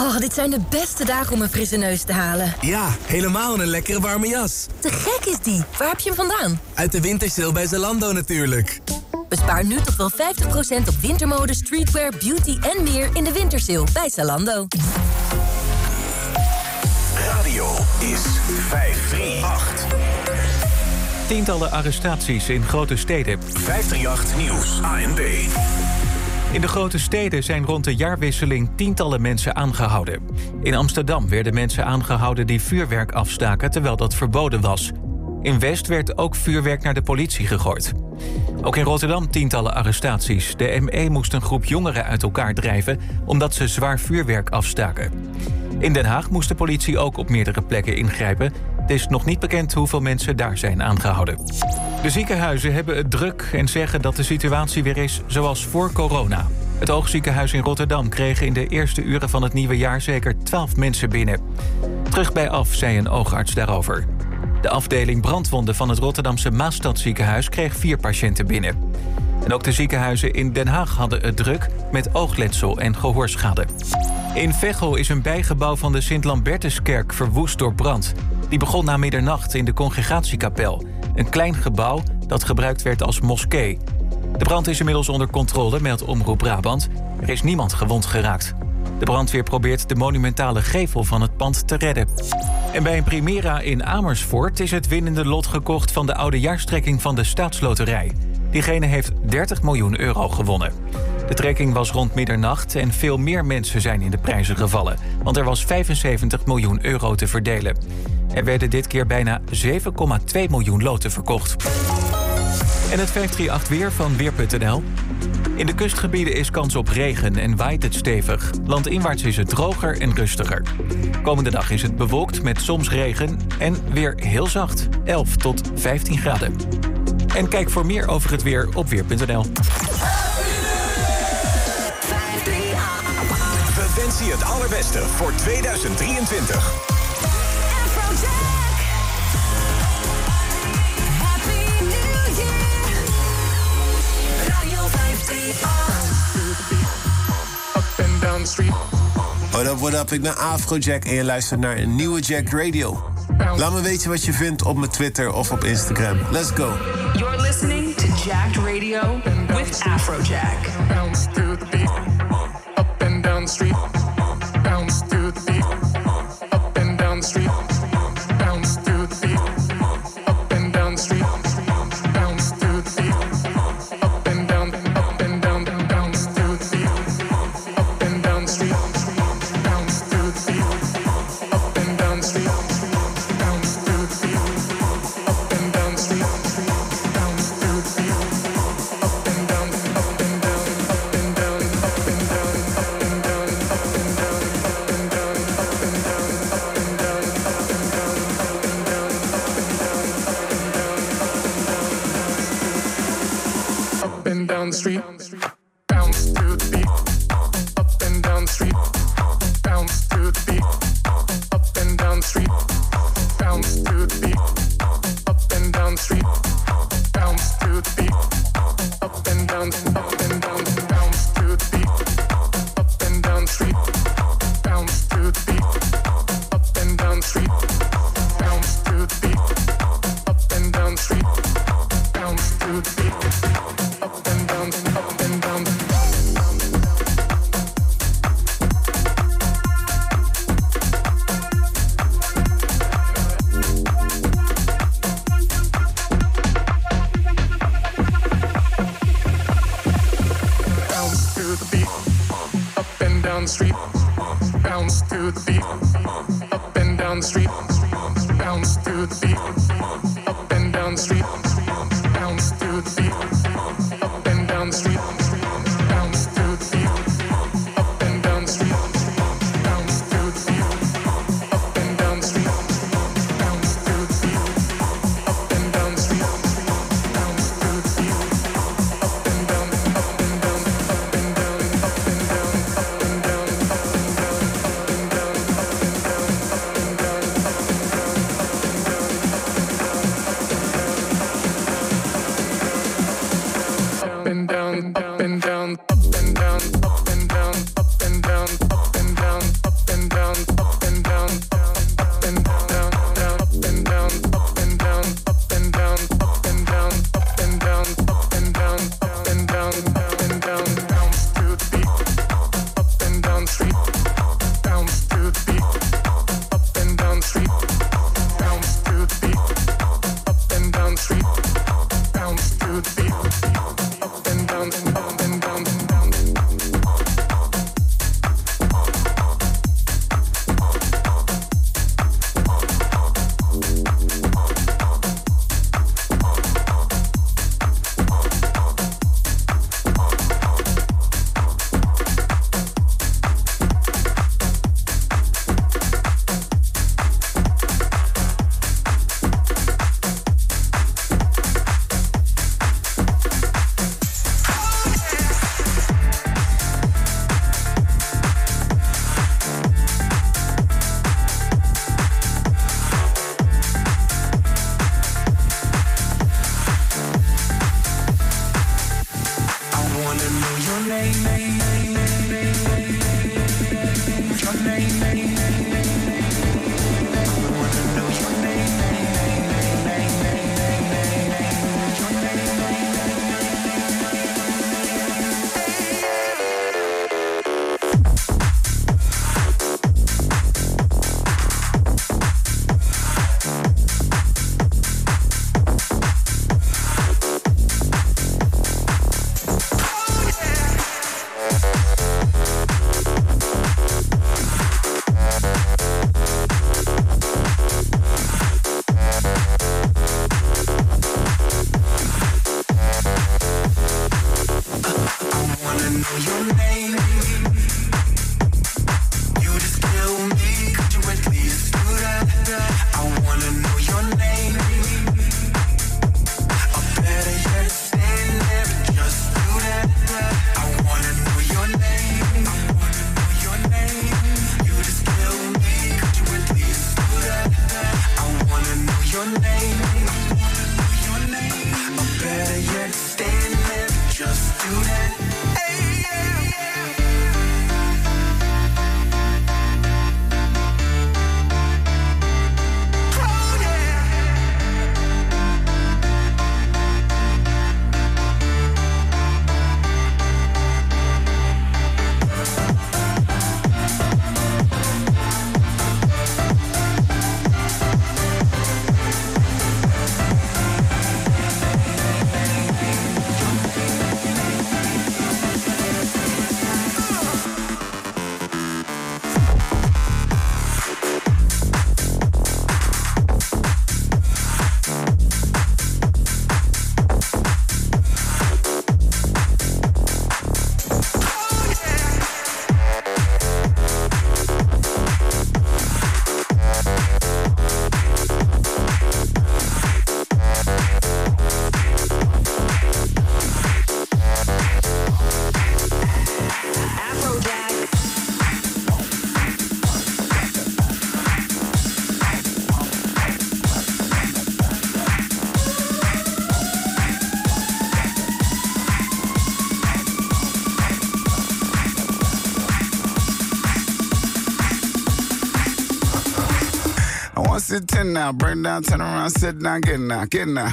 Oh, dit zijn de beste dagen om een frisse neus te halen. Ja, helemaal in een lekkere warme jas. Te gek is die. Waar heb je hem vandaan? Uit de wintersale bij Zalando natuurlijk. Bespaar nu tot wel 50% op wintermode, streetwear, beauty en meer in de wintersale bij Zalando. Radio is 538. Tientallen arrestaties in grote steden. 538 Nieuws, ANB. In de grote steden zijn rond de jaarwisseling tientallen mensen aangehouden. In Amsterdam werden mensen aangehouden die vuurwerk afstaken terwijl dat verboden was. In West werd ook vuurwerk naar de politie gegooid. Ook in Rotterdam tientallen arrestaties. De ME moest een groep jongeren uit elkaar drijven omdat ze zwaar vuurwerk afstaken. In Den Haag moest de politie ook op meerdere plekken ingrijpen. Het is nog niet bekend hoeveel mensen daar zijn aangehouden. De ziekenhuizen hebben het druk en zeggen dat de situatie weer is zoals voor corona. Het oogziekenhuis in Rotterdam kreeg in de eerste uren van het nieuwe jaar zeker 12 mensen binnen. Terug bij af, zei een oogarts daarover. De afdeling brandwonden van het Rotterdamse Maastadziekenhuis kreeg vier patiënten binnen. En ook de ziekenhuizen in Den Haag hadden het druk met oogletsel en gehoorschade. In Veghel is een bijgebouw van de Sint-Lambertuskerk verwoest door brand. Die begon na middernacht in de congregatiekapel. Een klein gebouw dat gebruikt werd als moskee. De brand is inmiddels onder controle, meldt Omroep Brabant. Er is niemand gewond geraakt. De brandweer probeert de monumentale gevel van het pand te redden. En bij een Primera in Amersfoort is het winnende lot gekocht van de oudejaarstrekking van de staatsloterij. Diegene heeft 30 miljoen euro gewonnen. De trekking was rond middernacht en veel meer mensen zijn in de prijzen gevallen, want er was 75 miljoen euro te verdelen. Er werden dit keer bijna 7,2 miljoen loten verkocht. En het 538 weer van Weer.nl. In de kustgebieden is kans op regen en waait het stevig. Landinwaarts is het droger en rustiger. Komende dag is het bewolkt met soms regen en weer heel zacht. 11 tot 15 graden. En kijk voor meer over het weer op Weer.nl. Je het allerbeste voor 2023. What up, what up, ik ben Afrojack en je luistert naar een nieuwe Jack Radio. Laat me weten wat je vindt op mijn Twitter of op Instagram. Let's go. You're listening to Jacked Radio with Afrojack. Bounce to the beat, up and down the street. Bounce to the beat, up and down the street. Now, burn down, turn around, sit down, get now, get now.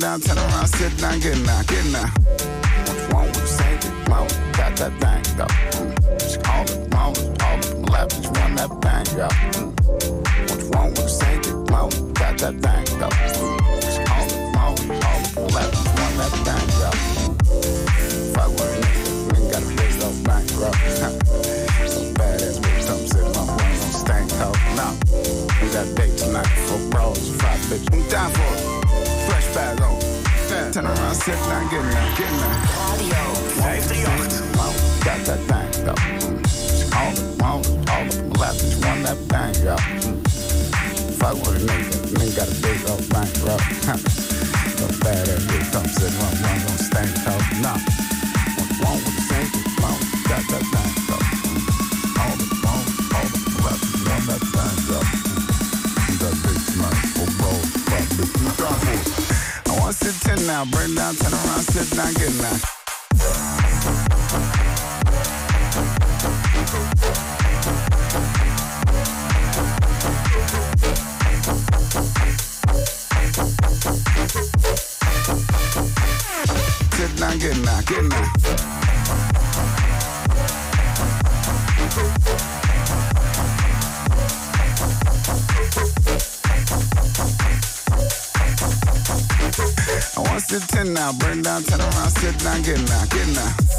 Down, turn around, sit down, get now, get now. What's wrong with saying it? Mom, got that thing, go. Mm. Just call it, all up my lap, just run that thing, go. Mm. What's wrong with saying it? Mom, got that thing, go. Mm. Just call it, all up my lap, just run that thing, go. Mm. Fuck with a nigga, nigga got a face off bank, bro. so badass bitch, come sit my one on stank, ho. Now, we got date tonight for bros, five bitch. I'm down for it. Fresh bag on. Turn around, sit down, get in there, get in there. Radio 538. Got that thing. Just All the, all the, all the lap, just run that go. Mm. Fuck with a nigga, nigga got a big old bank, bro. so badass bitch, come sit my one on stank, ho. Nah. What's wrong with the? Mom, got that thing, now, burn down, turn around, sit down, get now. Sit down, get now, get now. Now, burn down, turn around, sit down, get now, get now.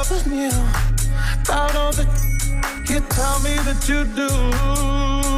Ever knew about all the you tell me that you do.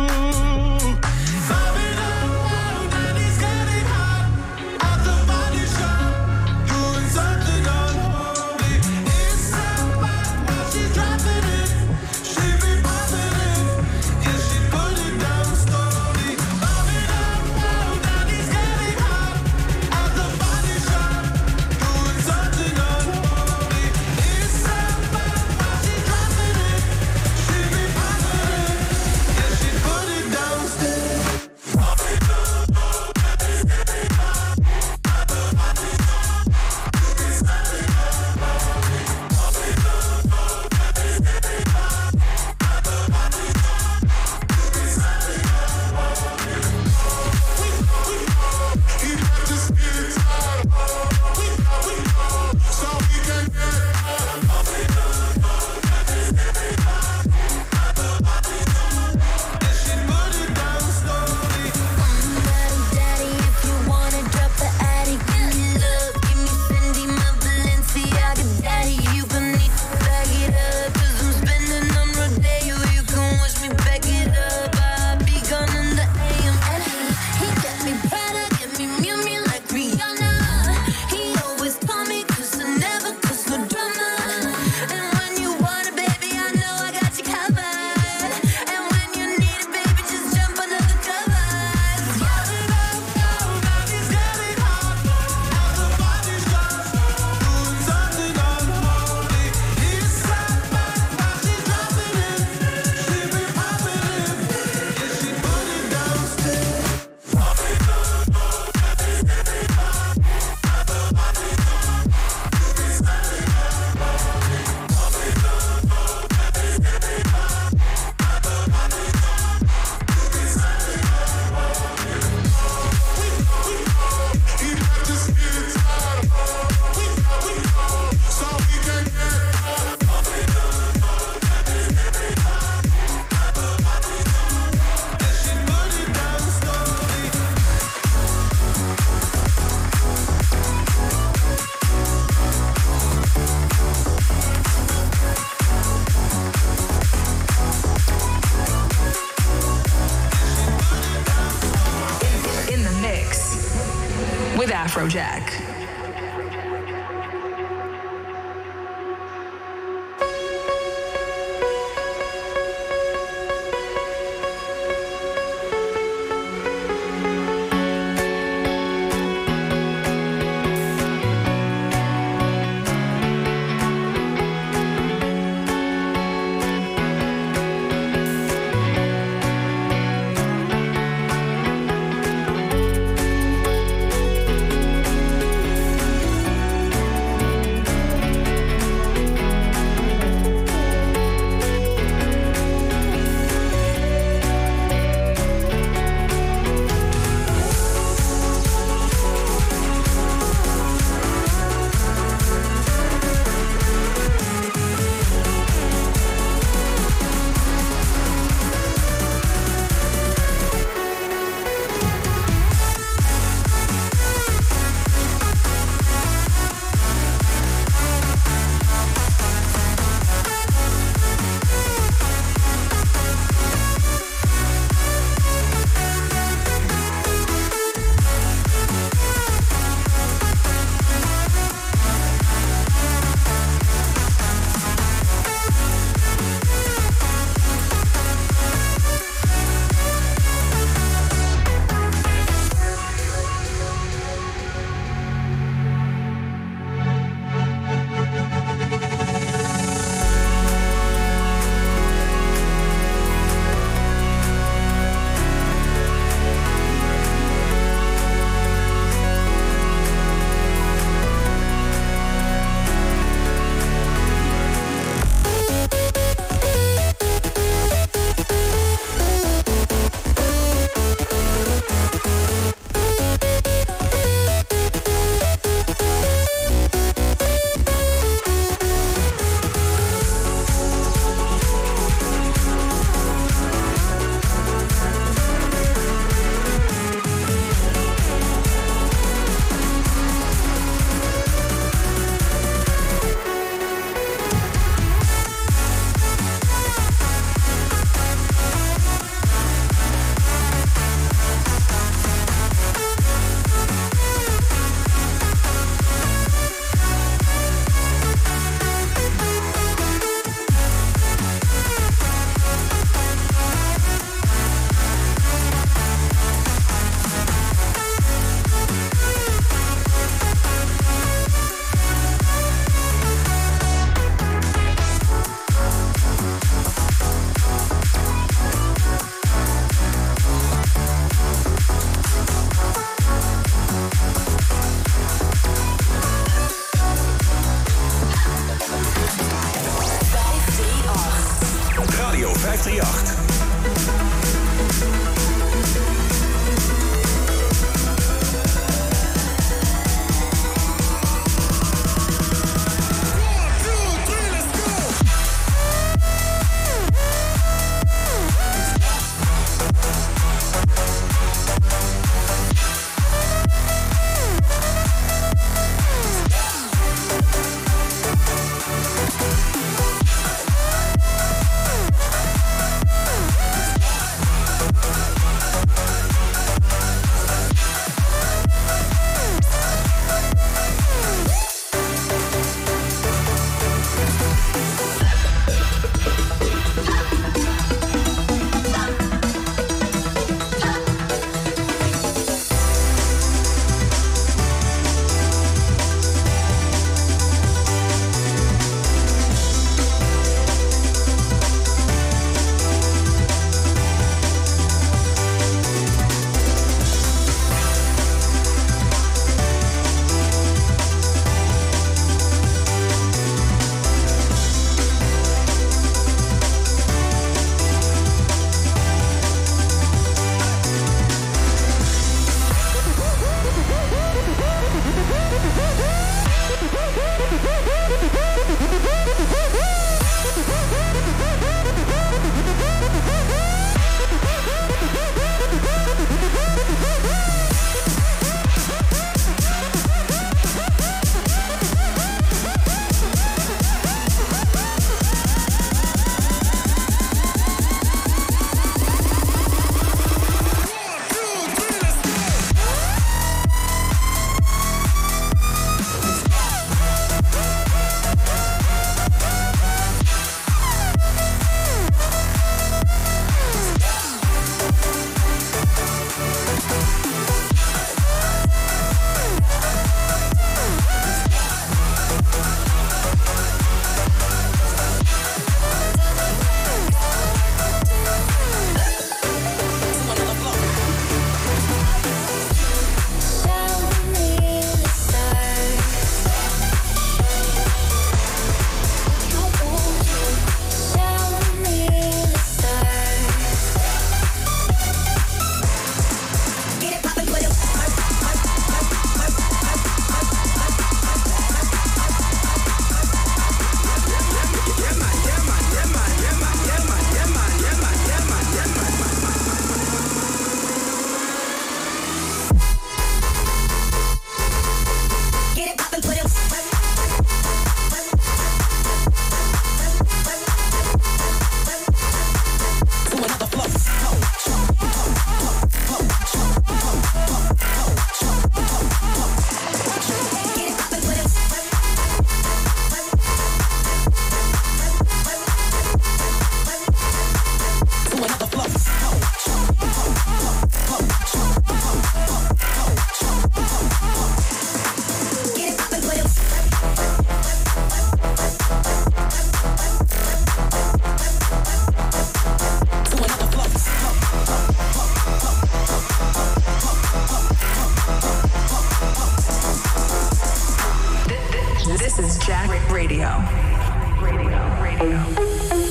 Is Jack Radio.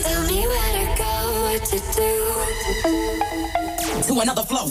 Tell me where to go, what to do. To another flow.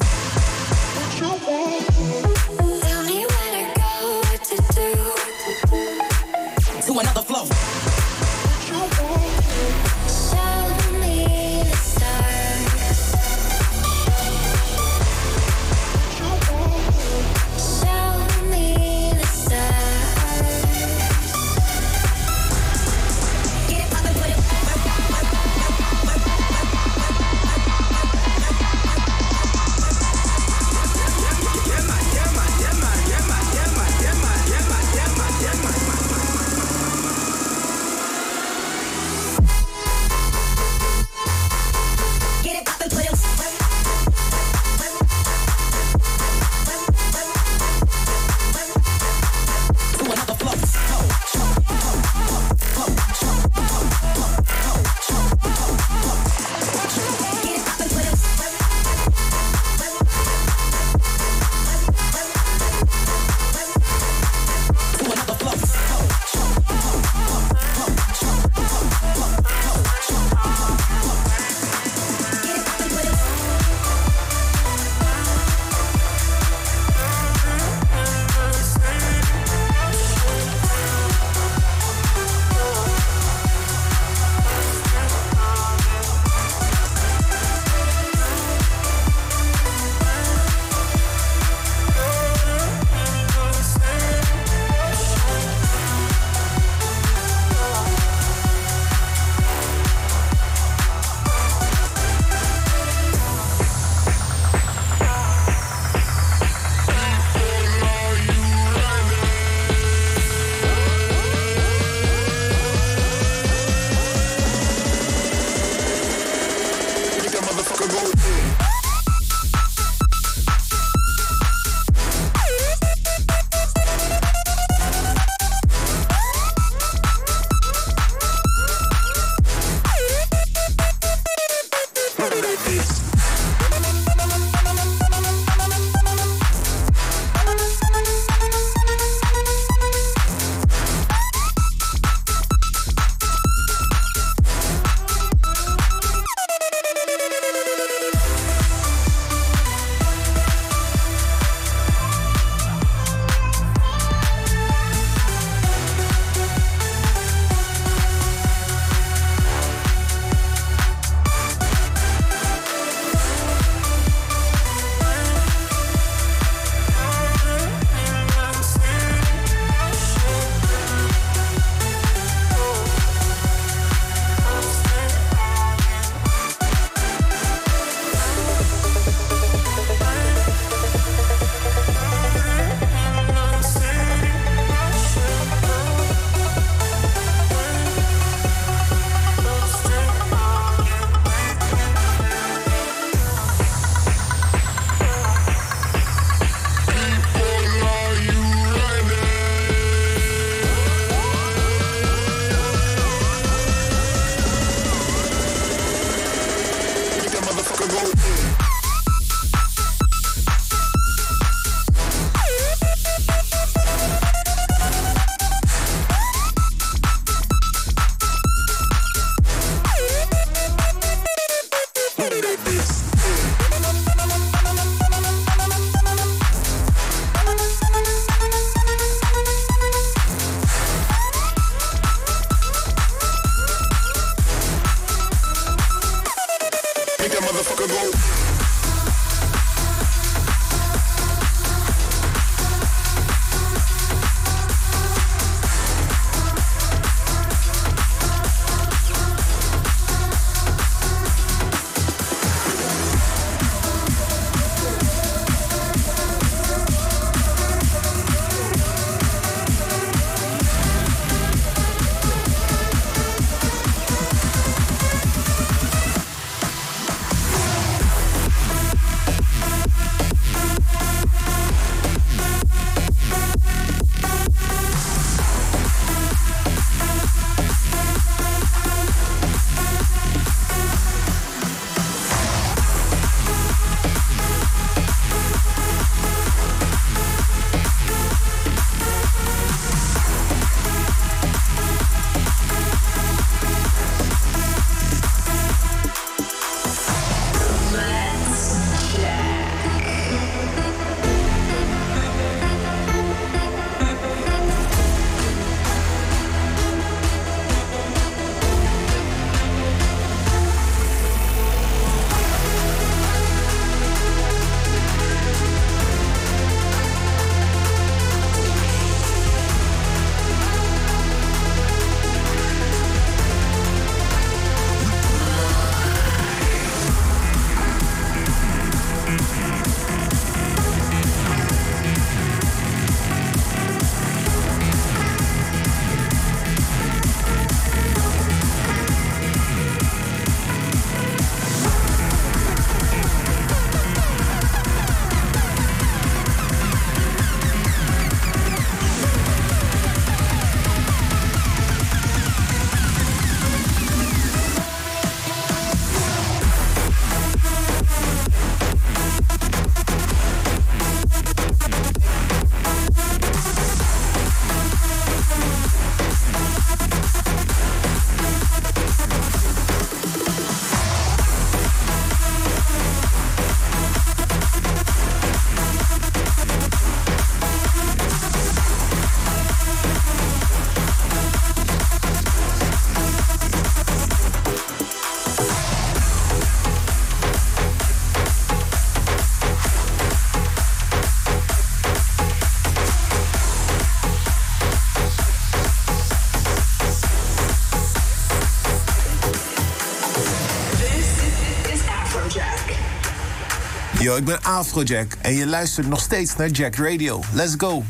ik ben Afrojack en je luistert nog steeds naar Jack Radio. Let's go!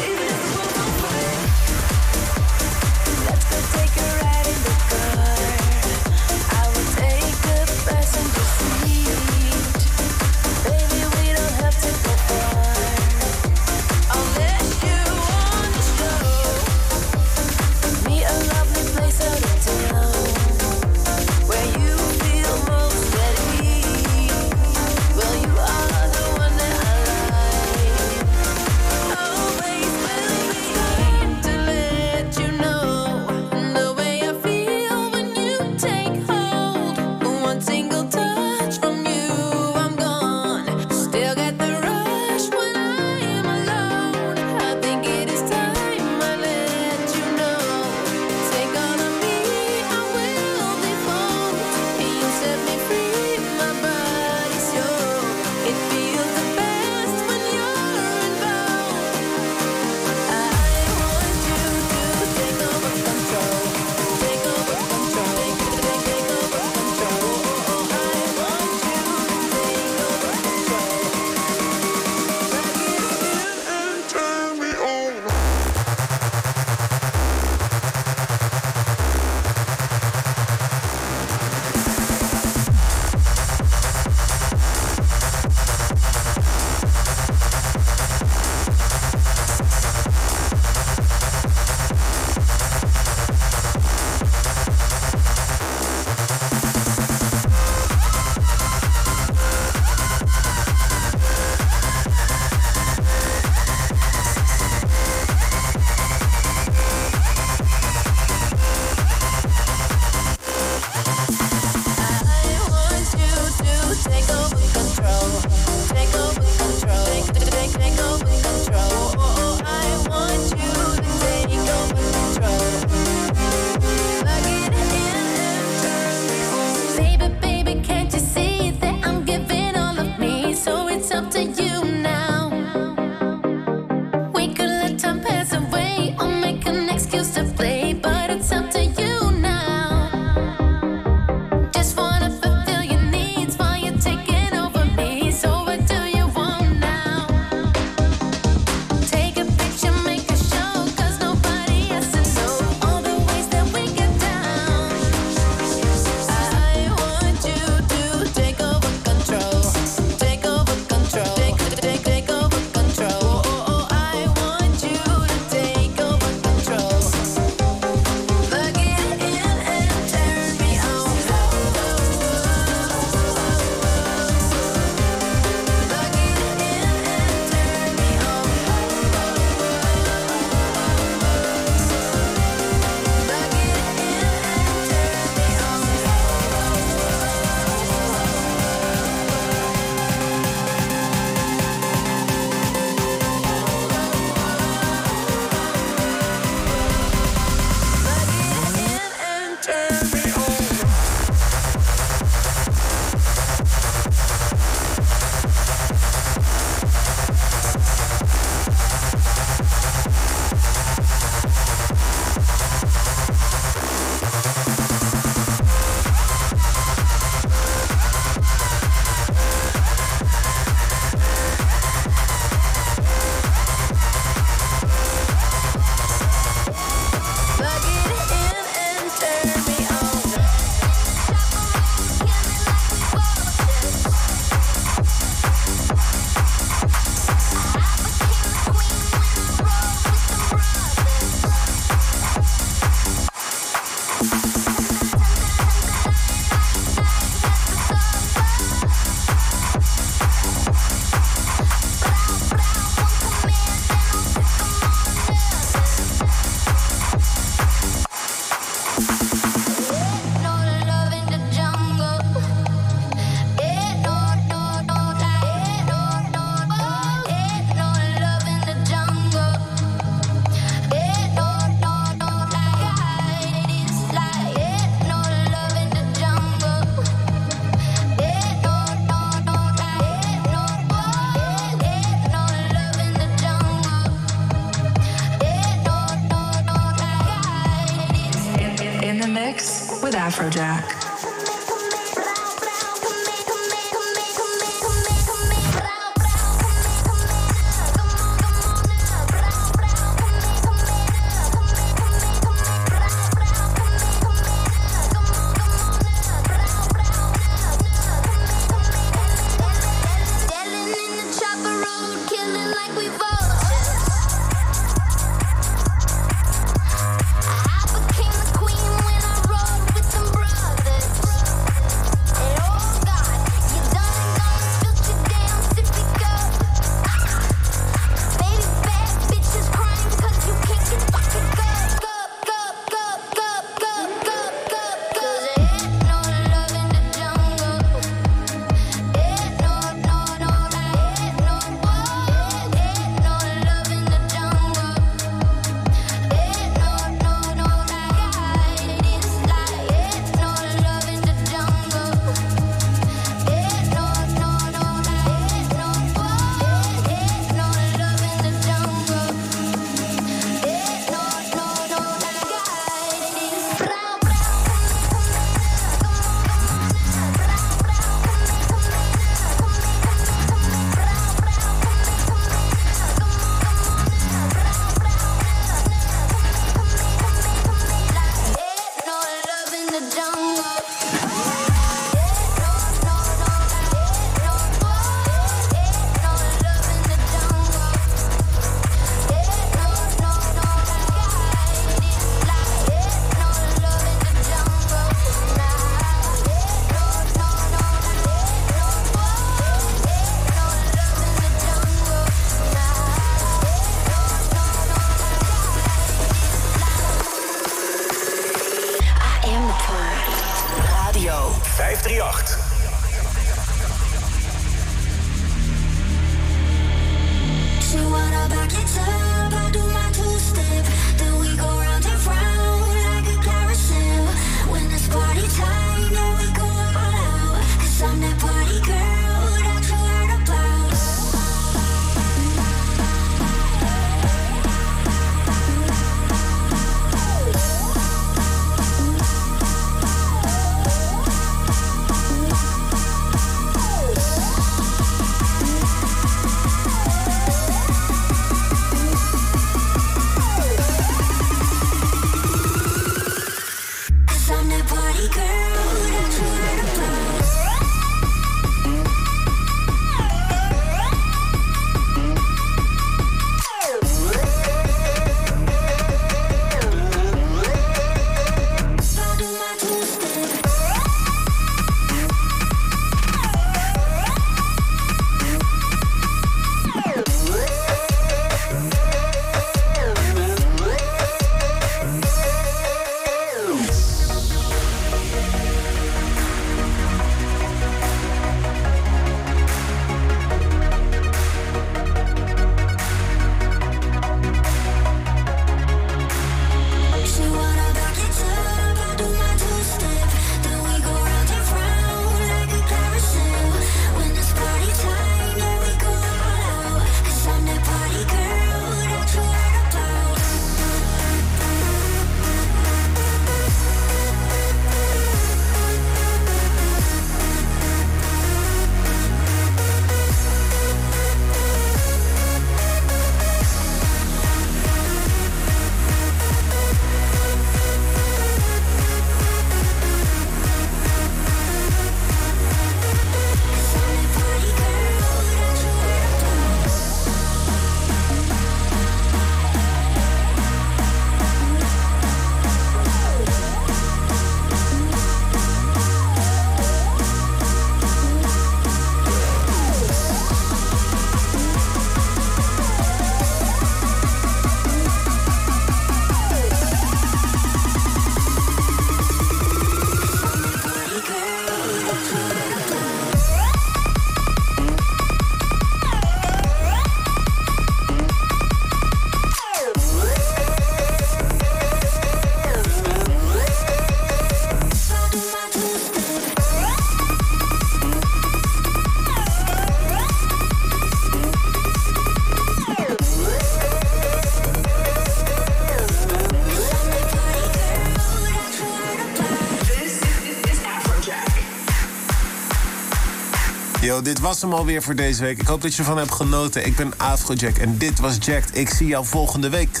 Dit was hem alweer voor deze week. Ik hoop dat je ervan hebt genoten. Ik ben Afrojack en dit was Jacked. Ik zie jou volgende week.